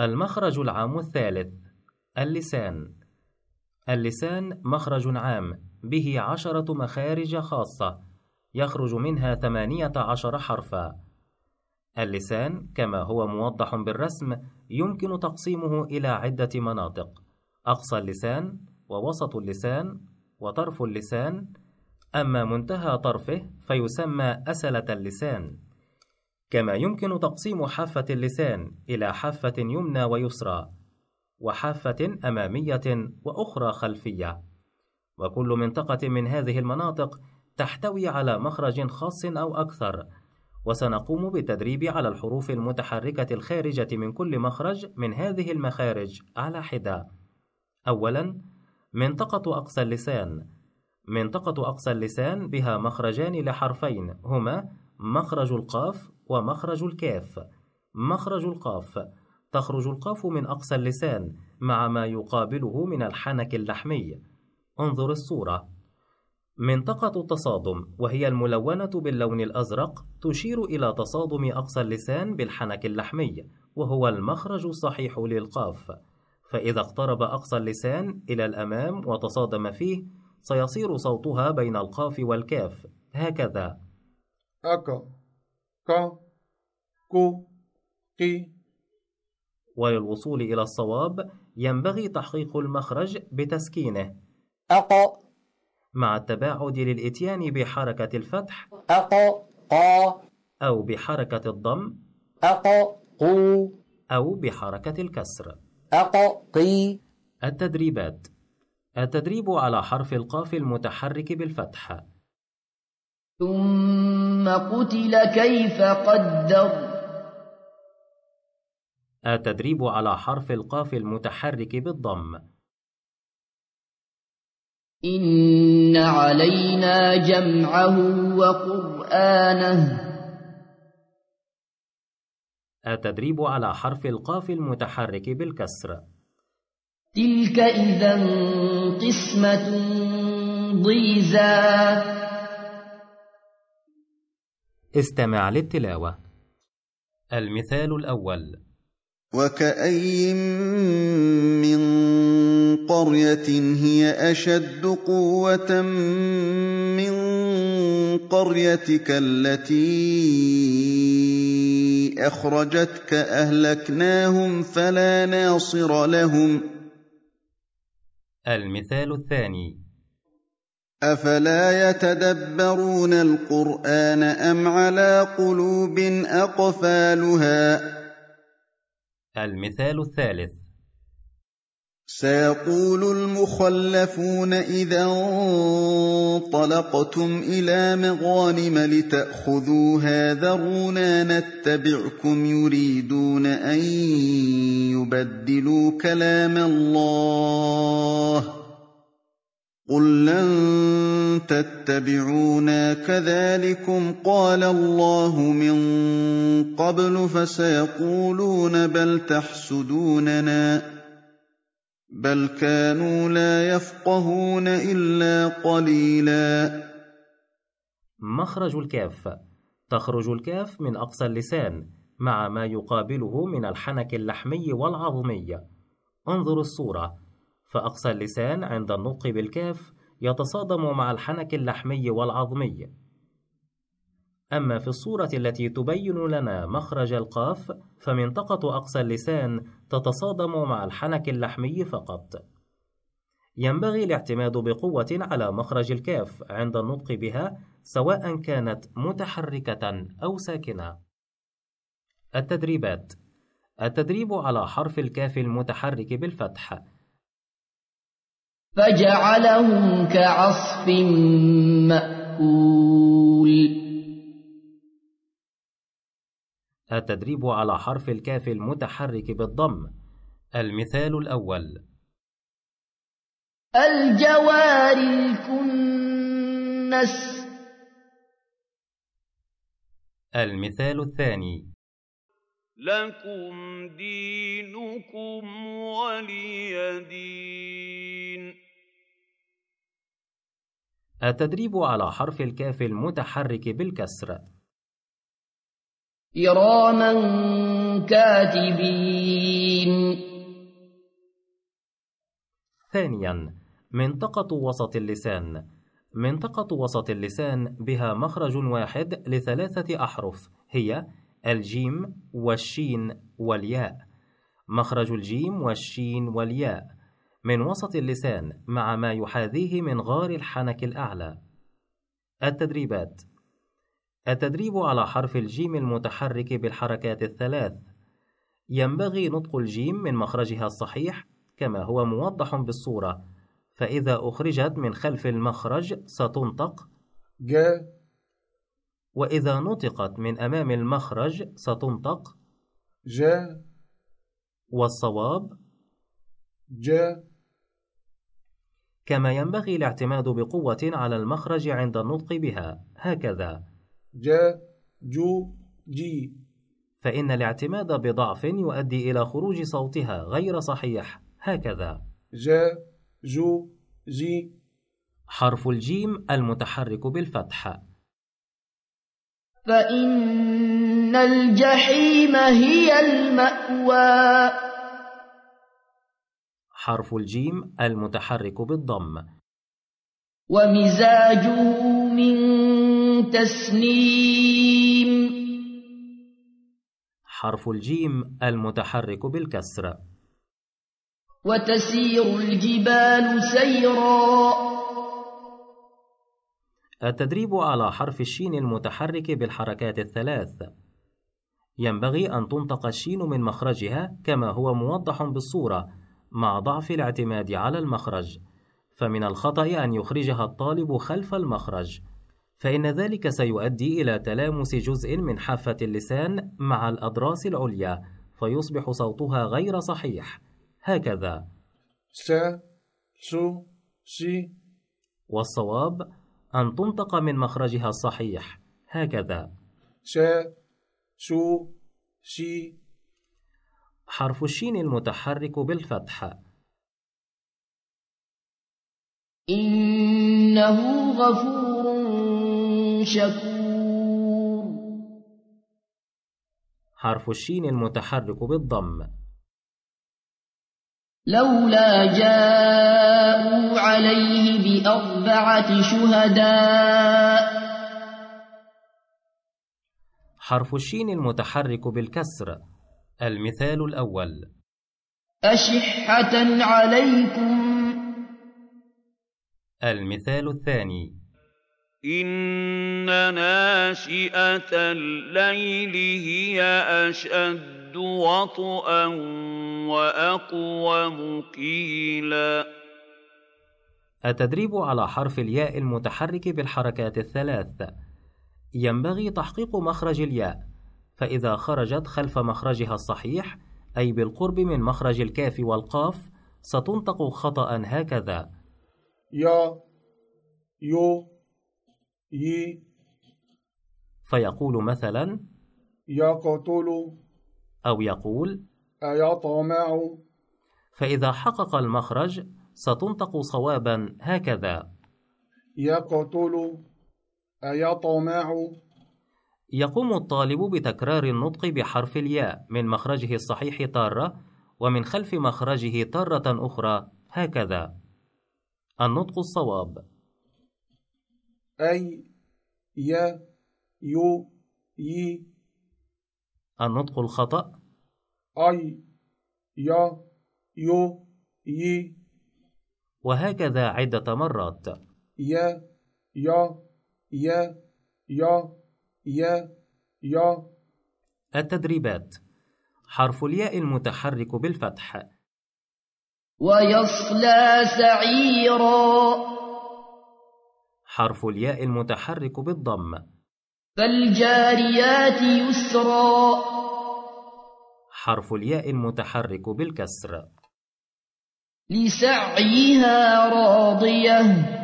المخرج العام الثالث. اللسان. اللسان مخرج عام به عشرة مخارج خاصة يخرج منها ثمانية عشر حرفا. اللسان كما هو موضح بالرسم يمكن تقسيمه إلى عدة مناطق. أقصى اللسان ووسط اللسان وطرف اللسان أما منتهى طرفه فيسمى أسلة اللسان. كما يمكن تقسيم حافة اللسان إلى حافة يمنى ويسرى وحافة أمامية وأخرى خلفية. وكل منطقة من هذه المناطق تحتوي على مخرج خاص أو أكثر وسنقوم بالتدريب على الحروف المتحركة الخارجة من كل مخرج من هذه المخارج على حدة. أولاً منطقة أقصى اللسان. منطقة أقصى اللسان بها مخرجان لحرفين هما مخرج القاف ومخرج الكاف. مخرج القاف. تخرج القاف من أقصى اللسان مع ما يقابله من الحنك اللحمي. انظر الصورة. منطقة التصادم وهي الملونة باللون الأزرق تشير إلى تصادم أقصى اللسان بالحنك اللحمي وهو المخرج الصحيح للقاف. فإذا اقترب أقصى اللسان إلى الأمام وتصادم فيه سيصير صوتها بين القاف والكاف. هكذا. أكا كا كو قي وللوصول إلى الصواب ينبغي تحقيق المخرج بتسكينه. أق. مع التباعد للإتيان بحركة الفتح أق. قا أو بحركة الضم أق. قو أو بحركة الكسر. أق. قي التدريبات. التدريب على حرف القاف المتحرك بالفتح. ثم قتل كيف قدر. التدريب على حرف القاف المتحرك بالضم. إن علينا جمعه وقرآنه. التدريب على حرف القاف المتحرك بالكسر. تلك إذا قسمة ضيزى. استمع للتلاوة. المثال الأول. وكأي من قرية هي أشد قوة من قريتك التي أخرجتك أهلكناهم فلا ناصر لهم؟ المثال الثاني. أفلا يتدبرون القرآن أم على قلوب أقفالها؟ المثال الثالث. سيقول المخلفون إذا انطلقتم إلى مغانم لتأخذوها ذرونا نتبعكم يريدون أن يبدلوا كلام الله. قل لن تتبعونا كذلكم قال الله من قبل فسيقولون بل تحسدوننا بل كانوا لا يفقهون إلا قليلا مخرج الكاف. تخرج الكاف من أقصى اللسان مع ما يقابله من الحنك اللحمي والعظمي. انظر الصورة. فأقصى اللسان عند النطق بالكاف يتصادم مع الحنك اللحمي والعظمي أما في الصورة التي تبين لنا مخرج القاف فمنطقة أقصى اللسان تتصادم مع الحنك اللحمي فقط. ينبغي الاعتماد بقوة على مخرج الكاف عند النطق بها سواء كانت متحركة أو ساكنة. التدريبات التدريب على حرف الكاف المتحرك بالفتح فجعلهم كعصف مأكول. التدريب على حرف الكاف المتحرك بالضم. المثال الأول. الجوار الكنس. المثال الثاني. لكم دينكم ولي دين. التدريب على حرف الكاف المتحرك بالكسر. كراما كاتبين. ثانيا منطقة وسط اللسان. منطقة وسط اللسان بها مخرج واحد لثلاثة أحرف هي الجيم والشين والياء. مخرج الجيم والشين والياء. من وسط اللسان مع ما يحاذيه من غار الحنك الأعلى. التدريبات. التدريب على حرف الجيم المتحرك بالحركات الثلاث. ينبغي نطق الجيم من مخرجها الصحيح كما هو موضح بالصورة فإذا أخرجت من خلف المخرج ستنطق جا وإذا نطقت من أمام المخرج ستنطق جا والصواب جا كما ينبغي الاعتماد بقوة على المخرج عند النطق بها. هكذا. جا جو جي. فإن الاعتماد بضعف يؤدي إلى خروج صوتها غير صحيح. هكذا. جا جو جي. حرف الجيم المتحرك بالفتح. فإن الجحيم هي المأوى. حرف الجيم المتحرك بالضم. ومزاجه من تسنيم. حرف الجيم المتحرك بالكسر. وتسير الجبال سيرا. التدريب على حرف الشين المتحرك بالحركات الثلاث. ينبغي أن تنطق الشين من مخرجها كما هو موضح بالصورة. مع ضعف الاعتماد على المخرج فمن الخطأ أن يخرجها الطالب خلف المخرج فإن ذلك سيؤدي إلى تلامس جزء من حافة اللسان مع الأضراس العليا فيصبح صوتها غير صحيح. هكذا. سا سو سي والصواب أن تنطق من مخرجها الصحيح. هكذا. سا سو سي حرف الشين المتحرك بالفتح. إنه غفور شكور. حرف الشين المتحرك بالضم. لولا جاءوا عليه بأربعة شهداء. حرف الشين المتحرك بالكسر. المثال الأول. أشحة عليكم. المثال الثاني. إن ناشئة الليل هي أشد وطئا وأقوم قيلا التدريب على حرف الياء المتحرك بالحركات الثلاث. ينبغي تحقيق مخرج الياء. فإذا خرجت خلف مخرجها الصحيح أي بالقرب من مخرج الكاف والقاف ستنطق خطأ هكذا. يا يو يي. فيقول مثلا يقتل أو يقول أيطمع فإذا حقق المخرج ستنطق صوابا هكذا. يقتل أيطمع يقوم الطالب بتكرار النطق بحرف الياء من مخرجه الصحيح تارة ومن خلف مخرجه تارة أخرى. هكذا. النطق الصواب. أي يا يو يي. النطق الخطأ. أي يا يو يي. وهكذا عدة مرات. يا يا يا يا. يا يا التدريبات. حرف الياء المتحرك بالفتح. ويصلى سعيرا. حرف الياء المتحرك بالضم. فالجاريات يسرا. حرف الياء المتحرك بالكسر. لسعيها راضية.